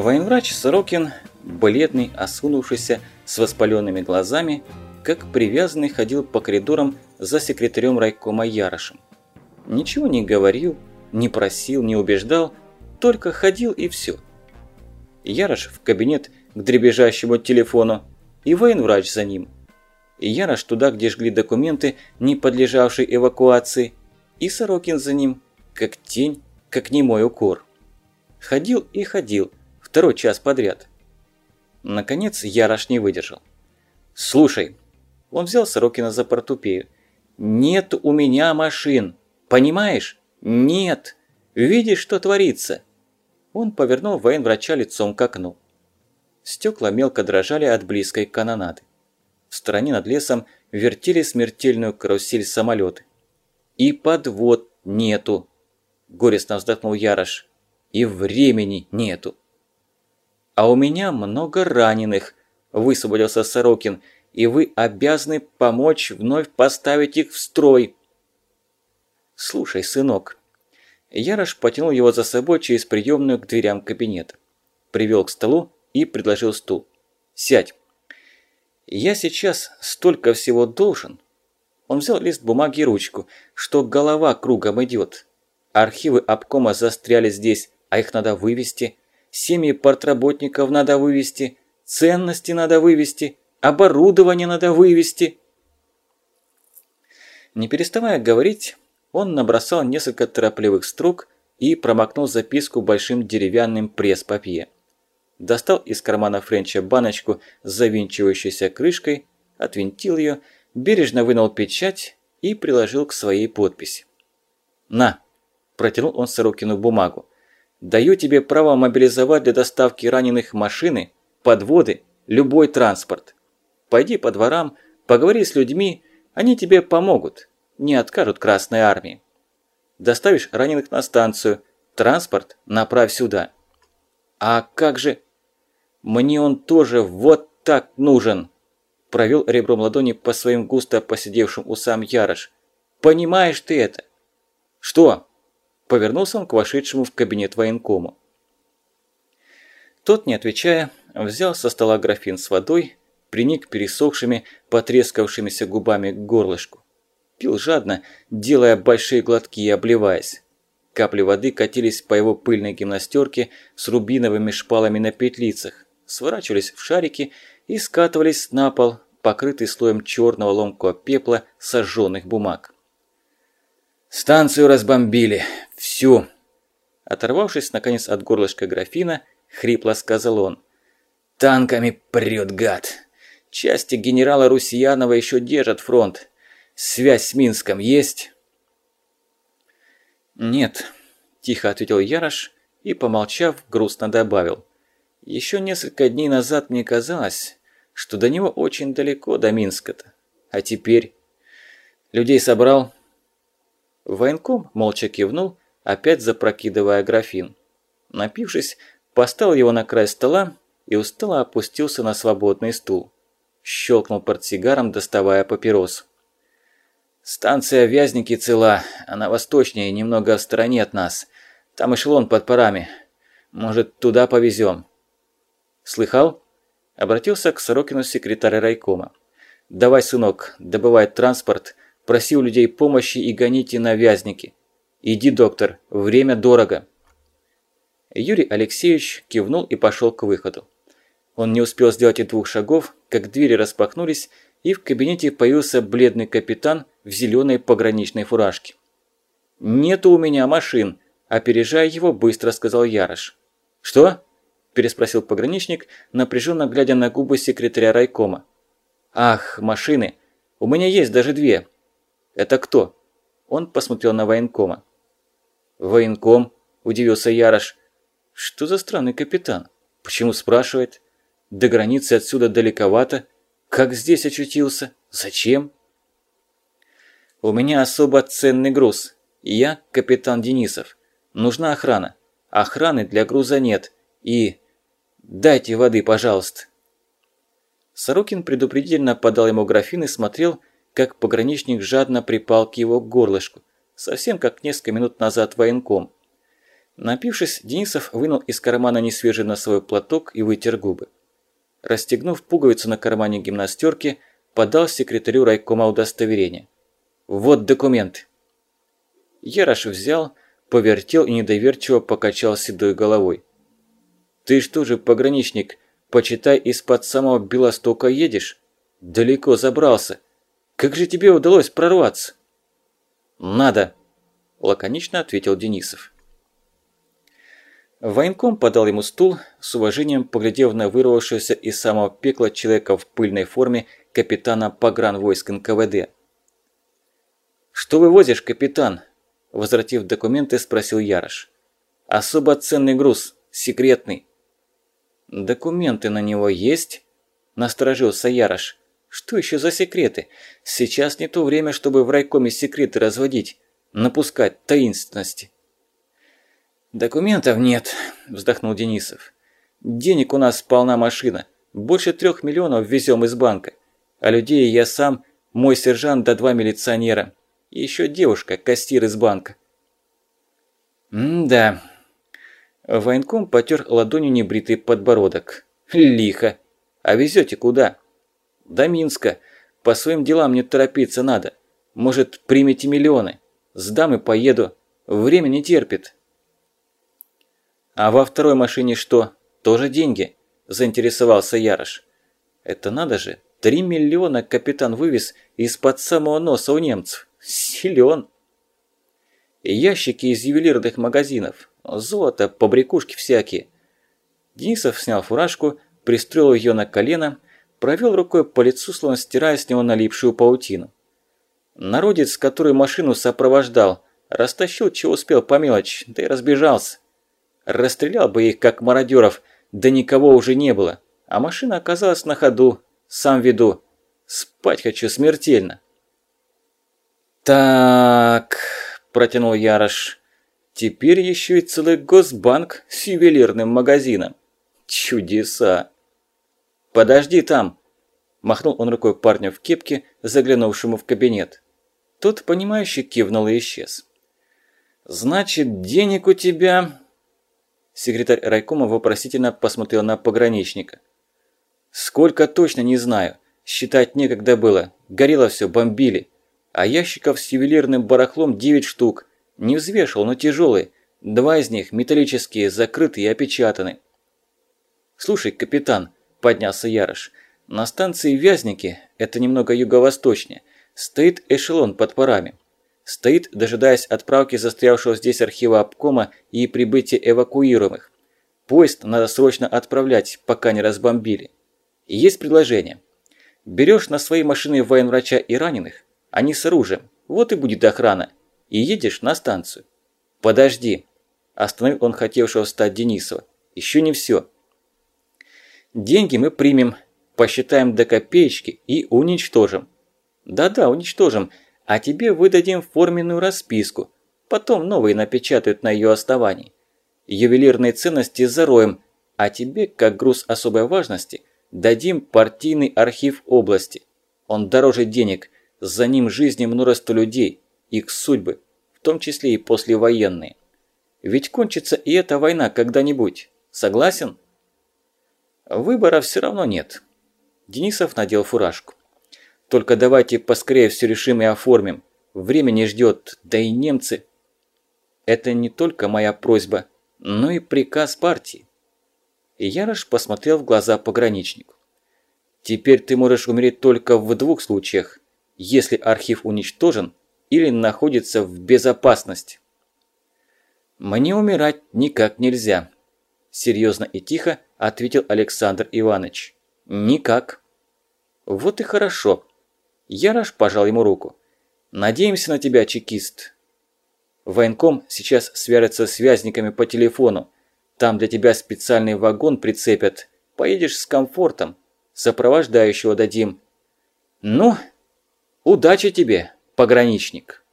Военврач Сорокин, бледный, осунувшийся, с воспаленными глазами, как привязанный ходил по коридорам за секретарем райкома Ярошем. Ничего не говорил, не просил, не убеждал, только ходил и все. Ярош в кабинет к дребезжащему телефону и военврач за ним. Ярош туда, где жгли документы, не подлежавшие эвакуации, и Сорокин за ним, как тень, как немой укор. Ходил и ходил, второй час подряд. Наконец Ярош не выдержал. «Слушай», он взял Сорокина за портупею, «нет у меня машин, понимаешь? Нет! Видишь, что творится?» Он повернул военврача лицом к окну. Стекла мелко дрожали от близкой канонады. В стороне над лесом вертели смертельную карусель самолеты. «И подвод нету!» – горестно вздохнул Ярош. «И времени нету!» «А у меня много раненых!» – высвободился Сорокин. «И вы обязаны помочь вновь поставить их в строй!» «Слушай, сынок!» Ярош потянул его за собой через приемную к дверям кабинета. Привел к столу и предложил стул. «Сядь!» «Я сейчас столько всего должен!» Он взял лист бумаги и ручку, что голова кругом идет. Архивы обкома застряли здесь, а их надо вывести. Семьи портработников надо вывести. Ценности надо вывести. Оборудование надо вывести. Не переставая говорить, он набросал несколько торопливых строк и промокнул записку большим деревянным пресс-папье. Достал из кармана Френча баночку с завинчивающейся крышкой, отвинтил ее, бережно вынул печать и приложил к своей подписи. «На!» – протянул он Сорокину бумагу. «Даю тебе право мобилизовать для доставки раненых машины, подводы, любой транспорт. Пойди по дворам, поговори с людьми, они тебе помогут не откажут Красной Армии. Доставишь раненых на станцию, транспорт направь сюда. А как же... Мне он тоже вот так нужен. Провел ребром ладони по своим густо посидевшим усам Ярош. Понимаешь ты это? Что? Повернулся он к вошедшему в кабинет военкому. Тот, не отвечая, взял со стола графин с водой, приник пересохшими, потрескавшимися губами к горлышку. Пил жадно, делая большие глотки и обливаясь. Капли воды катились по его пыльной гимнастерке с рубиновыми шпалами на петлицах, сворачивались в шарики и скатывались на пол, покрытый слоем черного ломкого пепла сожженных бумаг. «Станцию разбомбили! Всю!» Оторвавшись, наконец, от горлышка графина, хрипло сказал он. «Танками прет гад! Части генерала Русиянова еще держат фронт. Связь с Минском есть?» «Нет», – тихо ответил Ярош и, помолчав, грустно добавил. «Еще несколько дней назад мне казалось, что до него очень далеко, до Минска-то. А теперь...» «Людей собрал?» Военком молча кивнул, опять запрокидывая графин. Напившись, поставил его на край стола и устало опустился на свободный стул. Щелкнул портсигаром, доставая папиросу. Станция Вязники цела, она восточнее, немного в стороне от нас. Там эшелон под парами. Может, туда повезем. Слыхал? Обратился к Сорокину секретарь райкома. Давай, сынок, добывай транспорт, проси у людей помощи и гоните на Вязники. Иди, доктор, время дорого. Юрий Алексеевич кивнул и пошел к выходу. Он не успел сделать и двух шагов, как двери распахнулись, и в кабинете появился бледный капитан в зеленой пограничной фуражке. «Нету у меня машин», – опережая его, быстро сказал Ярош. «Что?» – переспросил пограничник, напряженно глядя на губы секретаря райкома. «Ах, машины! У меня есть даже две!» «Это кто?» Он посмотрел на военкома. «Военком?» – удивился Ярош. «Что за странный капитан? Почему спрашивает? До границы отсюда далековато. Как здесь очутился? Зачем? У меня особо ценный груз. Я капитан Денисов. Нужна охрана. Охраны для груза нет. И... Дайте воды, пожалуйста. Сорокин предупредительно подал ему графин и смотрел, как пограничник жадно припал к его горлышку, совсем как несколько минут назад военком. Напившись, Денисов вынул из кармана несвежий носовой платок и вытер губы. Расстегнув пуговицу на кармане гимнастерки, подал секретарю райкома удостоверение. «Вот документ». Ярош взял, повертел и недоверчиво покачал седой головой. «Ты что же, пограничник, почитай, из-под самого Белостока едешь? Далеко забрался. Как же тебе удалось прорваться?» «Надо», – лаконично ответил Денисов. Военком подал ему стул, с уважением поглядев на вырвавшегося из самого пекла человека в пыльной форме капитана погранвойск НКВД. «Что вывозишь, капитан?» – возвратив документы, спросил Ярош. «Особо ценный груз, секретный». «Документы на него есть?» – насторожился Ярош. «Что еще за секреты? Сейчас не то время, чтобы в райкоме секреты разводить, напускать таинственности». «Документов нет», – вздохнул Денисов. «Денег у нас полна машина. Больше трех миллионов везем из банка. А людей я сам, мой сержант да два милиционера. И еще девушка, кассир из банка». «М-да». Военком потер ладонью небритый подбородок. «Лихо. А везете куда?» «До Минска. По своим делам не торопиться надо. Может, примете миллионы. Сдам и поеду. Время не терпит». «А во второй машине что? Тоже деньги?» – заинтересовался Ярош. «Это надо же, три миллиона капитан вывез из-под самого носа у немцев. Силен!» Ящики из ювелирных магазинов, золото, побрякушки всякие. Денисов снял фуражку, пристроил ее на колено, провел рукой по лицу, словно стирая с него налипшую паутину. Народец, который машину сопровождал, растащил, чего успел по мелочи, да и разбежался. Расстрелял бы их, как мародеров, да никого уже не было. А машина оказалась на ходу, сам веду. Спать хочу смертельно. «Так», – протянул Ярош, – «теперь еще и целый госбанк с ювелирным магазином. Чудеса!» «Подожди там!» – махнул он рукой парню в кепке, заглянувшему в кабинет. Тот, понимающий, кивнул и исчез. «Значит, денег у тебя...» Секретарь райкома вопросительно посмотрел на пограничника. «Сколько точно не знаю. Считать некогда было. Горело все, бомбили. А ящиков с ювелирным барахлом 9 штук. Не взвешивал, но тяжелые. Два из них металлические, закрыты и опечатаны». «Слушай, капитан», – поднялся Ярош, – «на станции Вязники, это немного юго-восточнее, стоит эшелон под парами. Стоит, дожидаясь отправки застрявшего здесь архива обкома и прибытия эвакуируемых. Поезд надо срочно отправлять, пока не разбомбили. Есть предложение. Берешь на свои машины военврача и раненых, они с оружием, вот и будет охрана, и едешь на станцию. Подожди. Остановил он хотевшего встать Денисова. Еще не все. Деньги мы примем, посчитаем до копеечки и уничтожим. Да-да, уничтожим, а тебе выдадим форменную расписку, потом новые напечатают на ее основании. Ювелирные ценности зароем, а тебе, как груз особой важности, дадим партийный архив области. Он дороже денег, за ним жизни множество людей, их судьбы, в том числе и послевоенные. Ведь кончится и эта война когда-нибудь. Согласен? Выбора все равно нет. Денисов надел фуражку. Только давайте поскорее все решим и оформим. Время не ждет, да и немцы. Это не только моя просьба, но и приказ партии. И Ярош посмотрел в глаза пограничнику. Теперь ты можешь умереть только в двух случаях, если архив уничтожен или находится в безопасности. Мне умирать никак нельзя, серьезно и тихо ответил Александр Иванович. Никак. Вот и хорошо. Ярош пожал ему руку. «Надеемся на тебя, чекист». Военком сейчас свяжется с связниками по телефону. Там для тебя специальный вагон прицепят. Поедешь с комфортом. Сопровождающего дадим. Ну, удачи тебе, пограничник.